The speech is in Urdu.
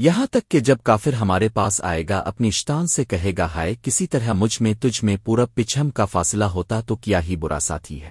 یہاں تک کہ جب کافر ہمارے پاس آئے گا، اپنی اشتان سے کہے گا، ہائے، کسی طرح مجھ میں، تجھ میں پورا پچھم کا فاصلہ ہوتا تو کیا ہی برا ساتھی ہے؟